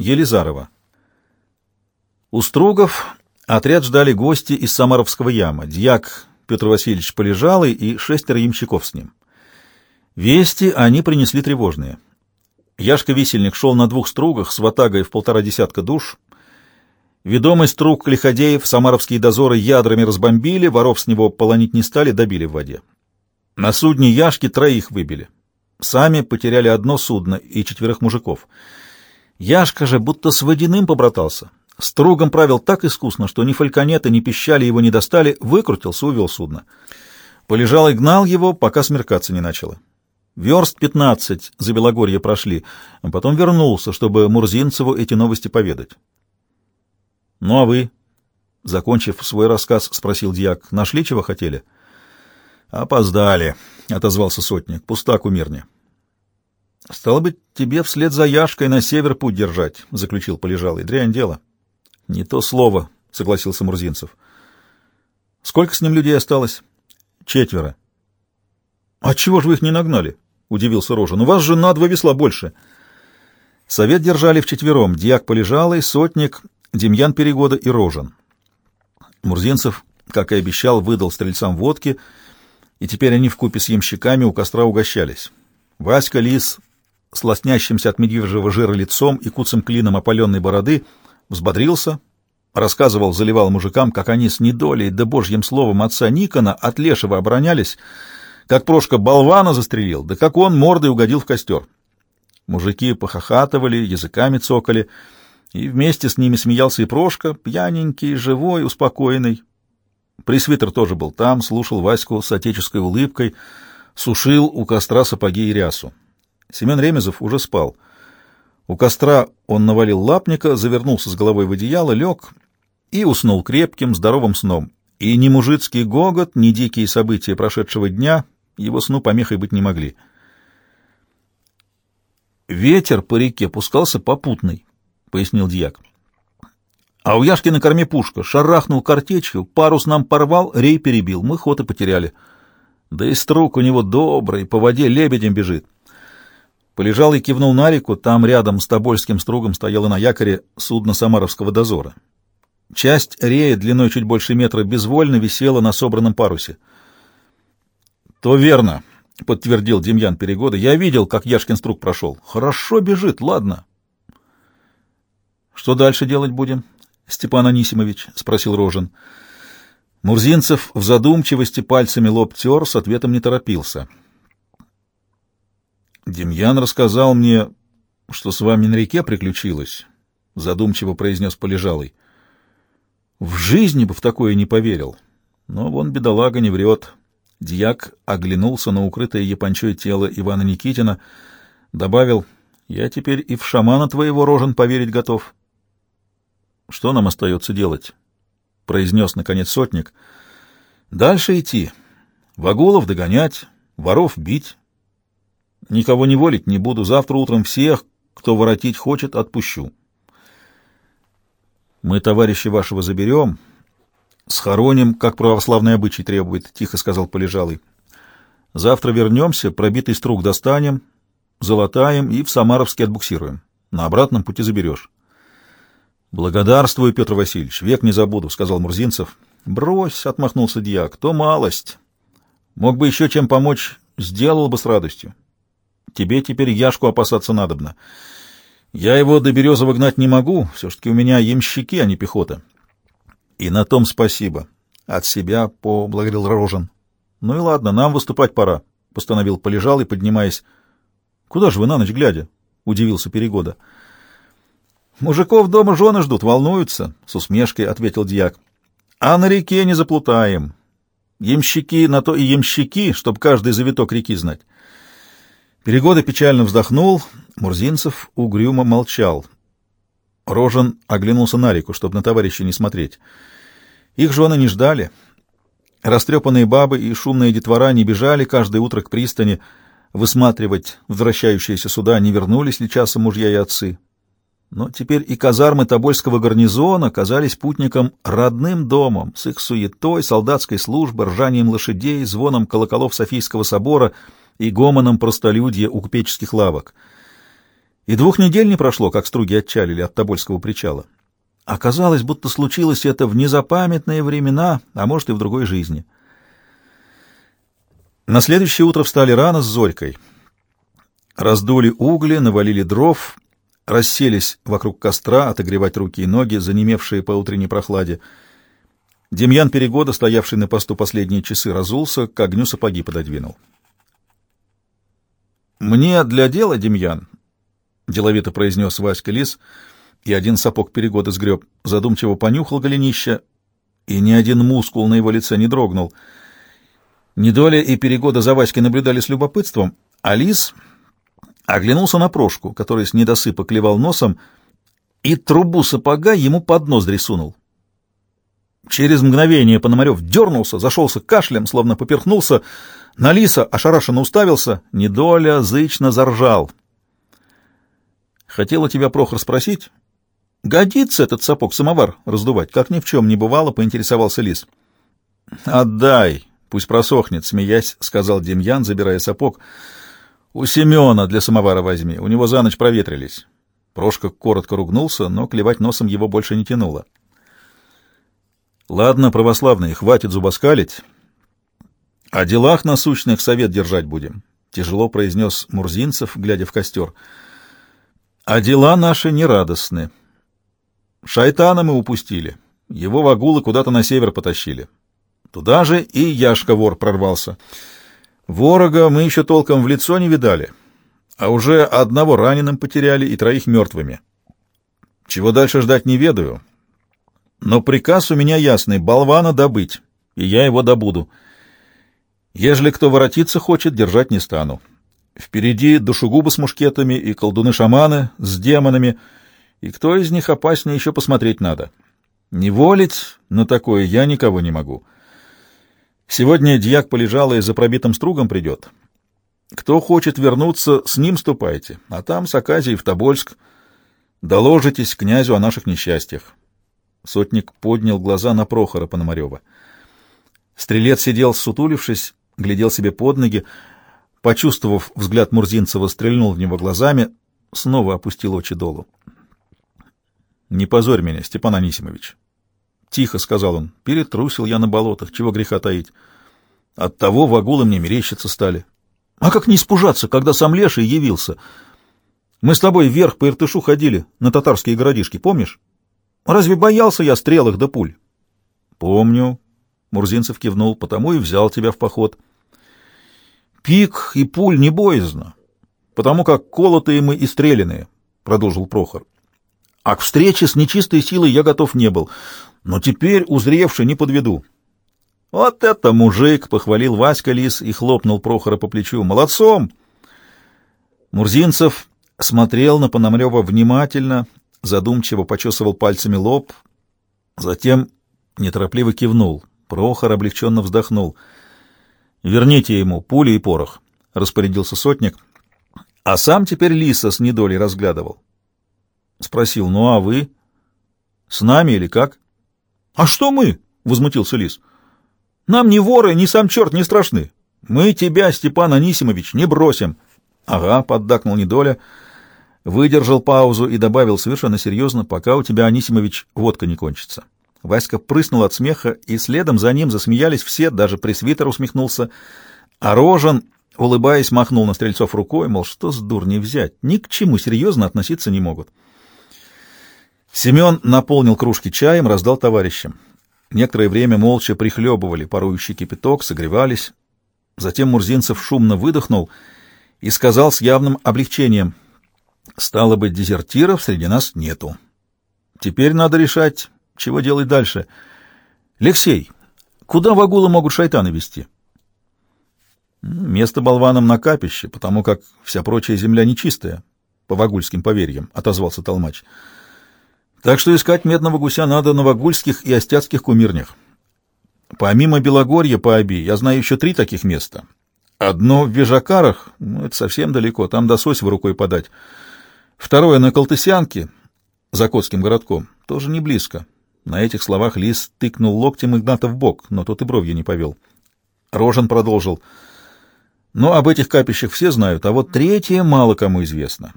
Елизарова. У Стругов отряд ждали гости из Самаровского яма, дьяк Петр Васильевич Полежалый и шестеро ямщиков с ним. Вести они принесли тревожные. Яшка-висельник шел на двух стругах с ватагой в полтора десятка душ. Ведомый струг Лиходеев самаровские дозоры ядрами разбомбили, воров с него полонить не стали, добили в воде. На судне Яшки троих выбили. Сами потеряли одно судно и четверых мужиков. Яшка же будто с водяным побратался. Стругом правил так искусно, что ни фальконета, ни пищали его не достали, выкрутился, увел судно. Полежал и гнал его, пока смеркаться не начало. Верст пятнадцать за Белогорье прошли, а потом вернулся, чтобы Мурзинцеву эти новости поведать. — Ну а вы, — закончив свой рассказ, спросил дьяк, — нашли, чего хотели? — Опоздали, — отозвался сотник, — пустак у мирня. — Стало быть, тебе вслед за Яшкой на север путь держать, — заключил Полежалый. — Дрянь дело. — Не то слово, — согласился Мурзинцев. — Сколько с ним людей осталось? — Четверо. — А чего же вы их не нагнали? — удивился Рожин. — У вас же на два весла больше. Совет держали вчетвером. Дьяк Полежалый, Сотник, Демьян Перегода и Рожин. Мурзинцев, как и обещал, выдал стрельцам водки, и теперь они вкупе с ямщиками у костра угощались. Васька Лис с лоснящимся от медвежьего жира лицом и куцым клином опаленной бороды, взбодрился, рассказывал, заливал мужикам, как они с недолей да божьим словом отца Никона от Лешего оборонялись, как Прошка болвана застрелил, да как он мордой угодил в костер. Мужики похохатывали, языками цокали, и вместе с ними смеялся и Прошка, пьяненький, живой, успокоенный. Пресвитер тоже был там, слушал Ваську с отеческой улыбкой, сушил у костра сапоги и рясу. Семен Ремезов уже спал. У костра он навалил лапника, завернулся с головой в одеяло, лег и уснул крепким, здоровым сном. И ни мужицкий гогот, ни дикие события прошедшего дня его сну помехой быть не могли. Ветер по реке пускался попутный, — пояснил дьяк. А у Яшки на корме пушка. Шарахнул картечью, парус нам порвал, рей перебил. Мы ход и потеряли. Да и струк у него добрый, по воде лебедем бежит. Полежал и кивнул на реку, там рядом с Тобольским стругом стояло на якоре судно Самаровского дозора. Часть рея длиной чуть больше метра безвольно висела на собранном парусе. — То верно, — подтвердил Демьян Перегода. — Я видел, как Яшкин струг прошел. Хорошо бежит, ладно. — Что дальше делать будем, Степан Анисимович? — спросил Рожин. Мурзинцев в задумчивости пальцами лоб тер, с ответом не торопился. — Демьян рассказал мне, что с вами на реке приключилось, — задумчиво произнес Полежалый. В жизни бы в такое не поверил. Но вон бедолага не врет. Дьяк оглянулся на укрытое япончой тело Ивана Никитина, добавил, «Я теперь и в шамана твоего рожен поверить готов». «Что нам остается делать?» — произнес, наконец, сотник. «Дальше идти. Вагулов догонять, воров бить, Никого не волить не буду. Завтра утром всех, кто воротить хочет, отпущу. Мы товарища вашего заберем, схороним, как православный обычай требует, — тихо сказал Полежалый. Завтра вернемся, пробитый струк достанем, золотаем и в Самаровске отбуксируем. На обратном пути заберешь. — Благодарствую, Петр Васильевич, век не забуду, — сказал Мурзинцев. — Брось, — отмахнулся дьяк, — то малость. Мог бы еще чем помочь, сделал бы с радостью. Тебе теперь Яшку опасаться надобно. Я его до Березова гнать не могу, все-таки у меня ямщики, а не пехота. И на том спасибо. От себя поблагодарил Рожен. Ну и ладно, нам выступать пора, — постановил Полежал и, поднимаясь. — Куда же вы на ночь глядя? — удивился Перегода. — Мужиков дома жены ждут, волнуются, — с усмешкой ответил дьяк. — А на реке не заплутаем. Ямщики на то и ямщики, чтоб каждый завиток реки знать. Перегода печально вздохнул, Мурзинцев угрюмо молчал. Рожен оглянулся на реку, чтобы на товарища не смотреть. Их жены не ждали. Растрепанные бабы и шумные детвора не бежали каждое утро к пристани, высматривать возвращающиеся суда, не вернулись ли часом мужья и отцы. Но теперь и казармы Тобольского гарнизона казались путникам родным домом, с их суетой, солдатской службой, ржанием лошадей, звоном колоколов Софийского собора — и гомоном простолюдья у купеческих лавок. И двух недель не прошло, как струги отчалили от Тобольского причала. Оказалось, будто случилось это в незапамятные времена, а может и в другой жизни. На следующее утро встали рано с зорькой. Раздули угли, навалили дров, расселись вокруг костра отогревать руки и ноги, занемевшие по утренней прохладе. Демьян Перегода, стоявший на посту последние часы, разулся, к огню сапоги пододвинул. «Мне для дела, Демьян», — деловито произнес Васька Лис, и один сапог Перегода сгреб, задумчиво понюхал голенища, и ни один мускул на его лице не дрогнул. Недоля и Перегода за Васькой наблюдали с любопытством, а Лис оглянулся на Прошку, который с недосыпа клевал носом, и трубу сапога ему под ноздри сунул. Через мгновение Пономарев дернулся, зашелся кашлем, словно поперхнулся, на лиса ошарашенно уставился, недоля зычно заржал. «Хотел у тебя, Прохор, спросить, годится этот сапог-самовар раздувать? Как ни в чем не бывало, поинтересовался лис. «Отдай, пусть просохнет», — смеясь, — сказал Демьян, забирая сапог. «У Семена для самовара возьми, у него за ночь проветрились». Прошка коротко ругнулся, но клевать носом его больше не тянуло. Ладно, православные, хватит зубоскалить. О делах насущных совет держать будем, — тяжело произнес Мурзинцев, глядя в костер. А дела наши нерадостны. Шайтана мы упустили. Его вагулы куда-то на север потащили. Туда же и Яшка-вор прорвался. Ворога мы еще толком в лицо не видали, а уже одного раненым потеряли и троих мертвыми. Чего дальше ждать не ведаю, но приказ у меня ясный — болвана добыть, и я его добуду. Ежели кто воротиться хочет, держать не стану. Впереди душегубы с мушкетами и колдуны-шаманы с демонами, и кто из них опаснее еще посмотреть надо. Не волить на такое я никого не могу. Сегодня дьяк полежал и за пробитым стругом придет. Кто хочет вернуться, с ним ступайте, а там с Аказией в Тобольск. Доложитесь князю о наших несчастьях. Сотник поднял глаза на Прохора Пономарева. Стрелец сидел, сутулившись, глядел себе под ноги, почувствовав взгляд Мурзинцева, стрельнул в него глазами, снова опустил очи долу. — Не позорь меня, Степан Анисимович. — Тихо, — сказал он, — перетрусил я на болотах, чего греха таить. Оттого вагулы мне мерещиться стали. А как не испужаться, когда сам Леший явился? Мы с тобой вверх по Иртышу ходили, на татарские городишки, помнишь? Разве боялся я стрелок да пуль? — Помню. Мурзинцев кивнул, потому и взял тебя в поход. — Пик и пуль не боязно, потому как колотые мы и стреляные, — продолжил Прохор. — А к встрече с нечистой силой я готов не был, но теперь, узревши, не подведу. — Вот это мужик! — похвалил Васька Лис и хлопнул Прохора по плечу. — Молодцом! Мурзинцев смотрел на Пономарева внимательно, задумчиво почесывал пальцами лоб, затем неторопливо кивнул. Прохор облегченно вздохнул. «Верните ему пули и порох», — распорядился сотник, а сам теперь Лиса с недолей разглядывал. Спросил, «Ну а вы? С нами или как?» «А что мы?» — возмутился Лис. «Нам ни воры, ни сам черт не страшны. Мы тебя, Степан Анисимович, не бросим». «Ага», — поддакнул Недоля, — выдержал паузу и добавил совершенно серьезно, пока у тебя, Анисимович, водка не кончится. Васька прыснул от смеха, и следом за ним засмеялись все, даже пресвитер усмехнулся, а Рожен, улыбаясь, махнул на стрельцов рукой, мол, что с дурней взять, ни к чему серьезно относиться не могут. Семен наполнил кружки чаем, раздал товарищам. Некоторое время молча прихлебывали парующий кипяток, согревались. Затем Мурзинцев шумно выдохнул и сказал с явным облегчением — Стало быть, дезертиров среди нас нету. Теперь надо решать, чего делать дальше. Алексей, куда вагулы могут шайтаны вести? Место болванам на капище, потому как вся прочая земля нечистая, по вагульским поверьям, — отозвался Толмач. Так что искать медного гуся надо на вагульских и остяцких кумирнях. Помимо Белогорья по Оби, я знаю еще три таких места. Одно в Вежакарах, ну, это совсем далеко, там до Сосева рукой подать. Второе на Колтысянке, за Котским городком, тоже не близко. На этих словах Лис тыкнул локтем Игната в бок, но тот и бровью не повел. Рожен продолжил. Но об этих капищах все знают, а вот третье мало кому известно.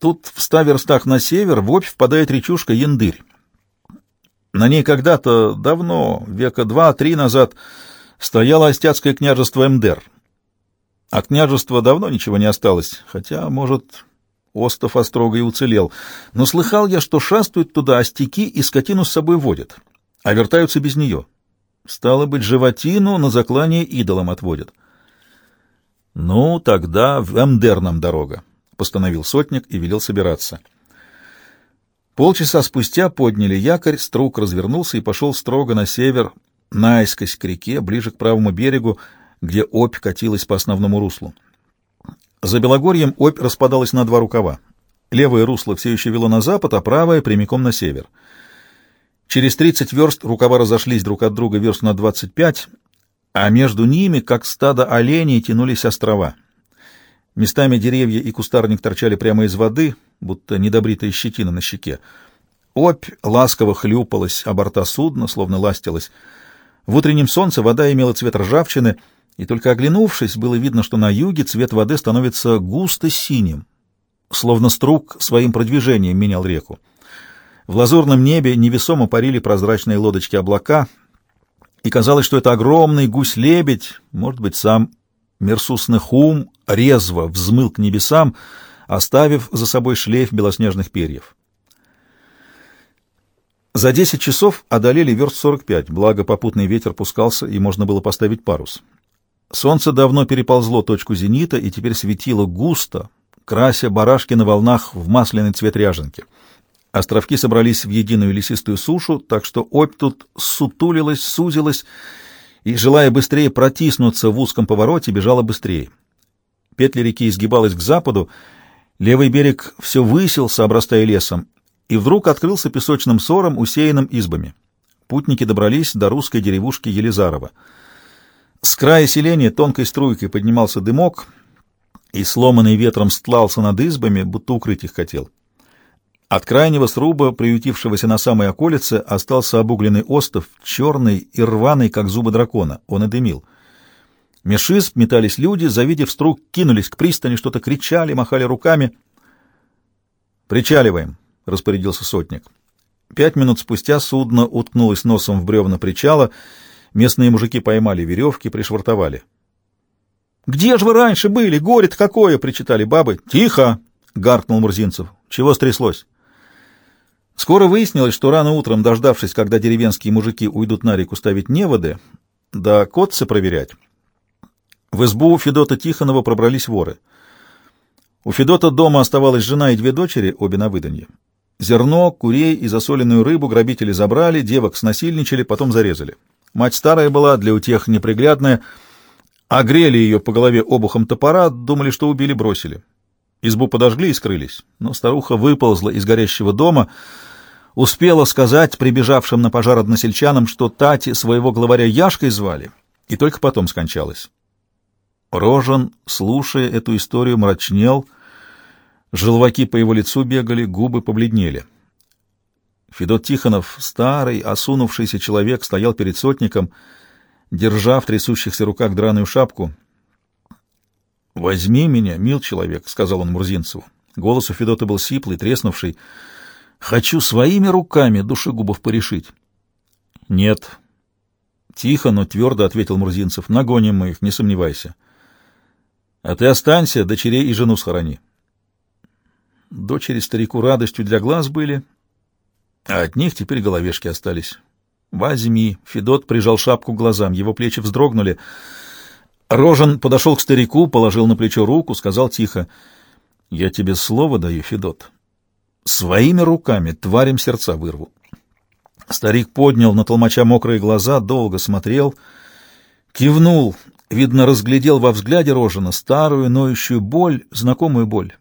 Тут в ста верстах на север в Обь впадает речушка Яндырь. На ней когда-то давно, века два-три назад, стояло Остяцкое княжество Мдер. От княжества давно ничего не осталось, хотя, может, Остов Острога и уцелел. Но слыхал я, что шастают туда остяки и скотину с собой водят, а вертаются без нее. Стало быть, животину на заклание идолам отводят. — Ну, тогда в Мдер нам дорога, — постановил сотник и велел собираться. Полчаса спустя подняли якорь, струк развернулся и пошел строго на север, наискось к реке, ближе к правому берегу, где опь катилась по основному руслу. За Белогорьем опь распадалась на два рукава. Левое русло все еще вело на запад, а правое — прямиком на север. Через 30 верст рукава разошлись друг от друга верст на 25, а между ними, как стадо оленей, тянулись острова. Местами деревья и кустарник торчали прямо из воды, будто недобритая щетина на щеке. Опь ласково хлюпалась о борта судна, словно ластилась. В утреннем солнце вода имела цвет ржавчины, и только оглянувшись, было видно, что на юге цвет воды становится густо синим, словно струк своим продвижением менял реку. В лазурном небе невесомо парили прозрачные лодочки облака, и казалось, что это огромный гусь-лебедь, может быть, сам Мерсус Нехум, резво взмыл к небесам, оставив за собой шлейф белоснежных перьев. За десять часов одолели верст сорок пять, благо попутный ветер пускался, и можно было поставить парус. Солнце давно переползло точку зенита и теперь светило густо, крася барашки на волнах в масляный цвет ряженки. Островки собрались в единую лесистую сушу, так что опь тут сутулилась, сузилась и, желая быстрее протиснуться в узком повороте, бежала быстрее. Петля реки изгибалась к западу, левый берег все высился, обрастая лесом, и вдруг открылся песочным сором, усеянным избами. Путники добрались до русской деревушки Елизарова. С края селения тонкой струйкой поднимался дымок, и сломанный ветром стлался над избами, будто укрыть их хотел. От крайнего сруба, приютившегося на самой околице, остался обугленный остов, черный и рваный, как зубы дракона. Он и дымил. Меж изб метались люди, завидев струк, кинулись к пристани, что-то кричали, махали руками. «Причаливаем!» — распорядился сотник. Пять минут спустя судно уткнулось носом в бревна причала, местные мужики поймали веревки, пришвартовали. «Где же вы раньше были? Горе-то какое!» — причитали бабы. «Тихо!» — гаркнул Мурзинцев. «Чего стряслось?» Скоро выяснилось, что рано утром, дождавшись, когда деревенские мужики уйдут на реку ставить неводы, да котцы проверять, в избу Федота Тихонова пробрались воры. У Федота дома оставалась жена и две дочери, обе на выданье. Зерно, курей и засоленную рыбу грабители забрали, девок снасильничали, потом зарезали. Мать старая была, для утех неприглядная, огрели ее по голове обухом топора, думали, что убили-бросили. Избу подожгли и скрылись, но старуха выползла из горящего дома, успела сказать прибежавшим на пожар односельчанам, что Тати своего главаря Яшкой звали, и только потом скончалась. Рожен, слушая эту историю, мрачнел, желваки по его лицу бегали, губы побледнели. Федот Тихонов, старый, осунувшийся человек, стоял перед сотником, держа в трясущихся руках драную шапку. — Возьми меня, мил человек, — сказал он Мурзинцеву. Голос у Федота был сиплый, треснувший. — Хочу своими руками душегубов порешить. — Нет. Тихо, но твердо ответил Мурзинцев. — Нагоним мы их, не сомневайся. — А ты останься, дочерей и жену схорони. Дочери старику радостью для глаз были, а от них теперь головешки остались. «Возьми!» — Федот прижал шапку к глазам, его плечи вздрогнули — Рожен подошел к старику, положил на плечо руку, сказал тихо, «Я тебе слово даю, Федот. Своими руками тварям сердца вырву». Старик поднял на толмача мокрые глаза, долго смотрел, кивнул, видно, разглядел во взгляде Рожена старую ноющую боль, знакомую боль.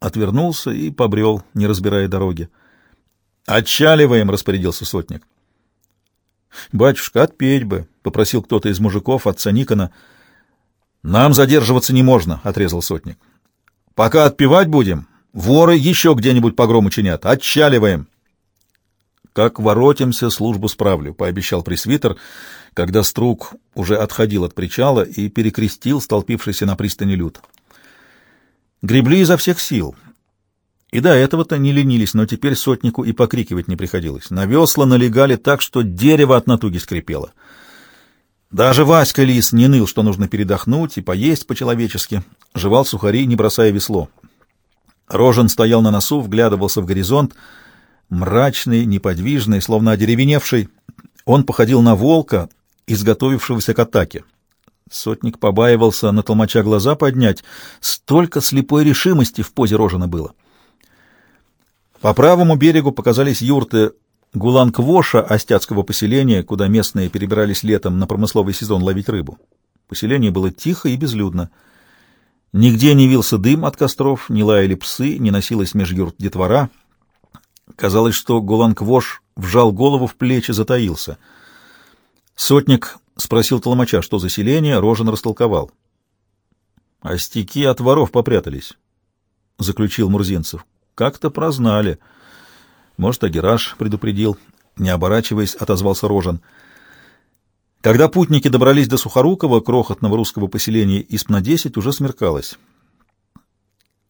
Отвернулся и побрел, не разбирая дороги. «Отчаливаем!» — распорядился сотник. «Батюшка, отпеть бы!» — попросил кто-то из мужиков отца Никона — «Нам задерживаться не можно», — отрезал сотник. «Пока отпевать будем, воры еще где-нибудь погром учинят. Отчаливаем». «Как воротимся, службу справлю», — пообещал пресвитер, когда струк уже отходил от причала и перекрестил столпившийся на пристани люд. Гребли изо всех сил. И до этого-то не ленились, но теперь сотнику и покрикивать не приходилось. На весла налегали так, что дерево от натуги скрипело. Даже Васька Лис не ныл, что нужно передохнуть и поесть по-человечески. Жевал сухари, не бросая весло. Рожен стоял на носу, вглядывался в горизонт. Мрачный, неподвижный, словно одеревеневший. Он походил на волка, изготовившегося к атаке. Сотник побаивался на толмача глаза поднять. Столько слепой решимости в позе Рожена было. По правому берегу показались юрты Гуланг-Воша, остяцкого поселения, куда местные перебирались летом на промысловый сезон ловить рыбу. Поселение было тихо и безлюдно. Нигде не вился дым от костров, не лаяли псы, не носилась меж юрт детвора. Казалось, что Гуланг-Вош вжал голову в плечи, затаился. Сотник спросил толмача, что за селение, Рожен растолковал. — Остяки от воров попрятались, — заключил Мурзинцев. Как-то прознали. Может, Агираж предупредил. Не оборачиваясь, отозвался Рожен. Когда путники добрались до Сухорукова, крохотного русского поселения Испна-10, уже смеркалось.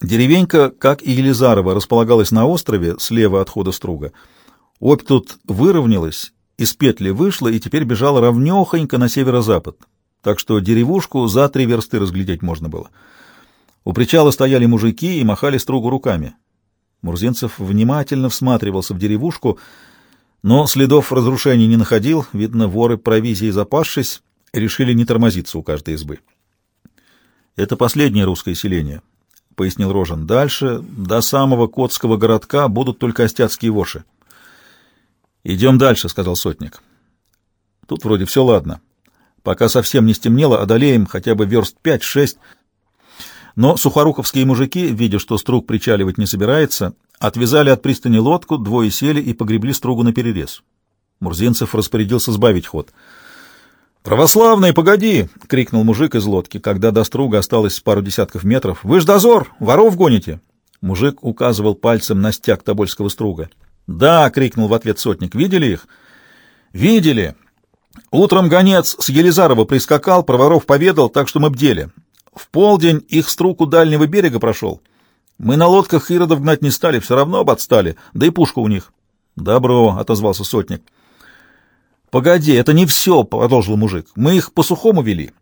Деревенька, как и Елизарова, располагалась на острове, слева от хода струга. Обь тут выровнялась, из петли вышла и теперь бежала ровнёхонько на северо-запад, так что деревушку за три версты разглядеть можно было. У причала стояли мужики и махали стругу руками. Мурзинцев внимательно всматривался в деревушку, но следов разрушений не находил. Видно, воры провизии запасшись, решили не тормозиться у каждой избы. «Это последнее русское селение», — пояснил Рожен. «Дальше, до самого Котского городка, будут только остяцкие воши». «Идем дальше», — сказал сотник. «Тут вроде все ладно. Пока совсем не стемнело, одолеем хотя бы верст пять-шесть, но сухоруховские мужики, видя, что струг причаливать не собирается, отвязали от пристани лодку, двое сели и погребли стругу на перерез. Мурзинцев распорядился сбавить ход. «Православные, погоди!» — крикнул мужик из лодки, когда до струга осталось пару десятков метров. «Вы ж дозор! Воров гоните!» Мужик указывал пальцем на стяг тобольского струга. «Да!» — крикнул в ответ сотник. «Видели их?» «Видели!» Утром гонец с Елизарова прискакал, про воров поведал, так что мы бдели. В полдень их струк у дальнего берега прошел. Мы на лодках иродов гнать не стали, все равно об отстали, да и пушка у них. — Добро, — отозвался сотник. — Погоди, это не все, — продолжил мужик. — Мы их по сухому вели.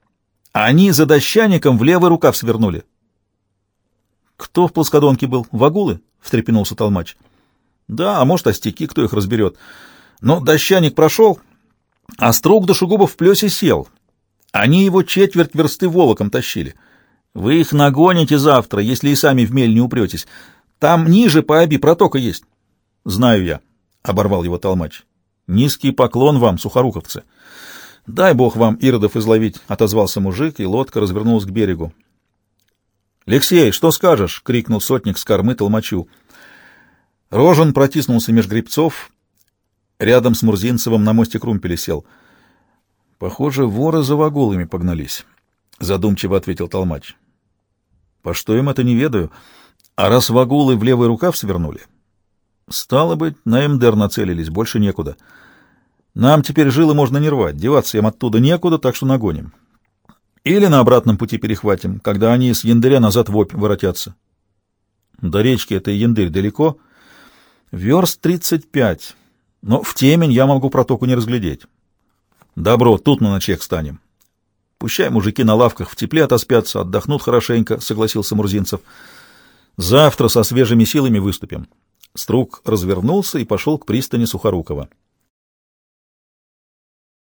Они за дощаником в левый рукав свернули. — Кто в плоскодонке был? Вагулы? — встрепенулся толмач. — Да, а может, остяки, кто их разберет. Но дощаник прошел, а струк душегубов в плесе сел. Они его четверть версты волоком тащили. — вы их нагоните завтра, если и сами в мель не упретесь. Там ниже по оби протока есть. — Знаю я, — оборвал его толмач. — Низкий поклон вам, сухоруховцы. — Дай бог вам иродов изловить, — отозвался мужик, и лодка развернулась к берегу. — Алексей, что скажешь? — крикнул сотник с кормы толмачу. Рожен протиснулся меж грибцов, рядом с Мурзинцевым на мосте крумпеля сел. — Похоже, воры за вагулами погнались, — задумчиво ответил толмач. По что им это не ведаю. А раз вагулы в левый рукав свернули, стало быть, на МДР нацелились, больше некуда. Нам теперь жилы можно не рвать, деваться им оттуда некуда, так что нагоним. Или на обратном пути перехватим, когда они с яндаря назад в опь воротятся. До речки этой яндырь далеко. Верст тридцать пять, но в темень я могу протоку не разглядеть. Добро, тут на ночлег станем. Пущай мужики на лавках в тепле отоспятся, отдохнут хорошенько, — согласился Мурзинцев. Завтра со свежими силами выступим. Струк развернулся и пошел к пристани Сухорукова.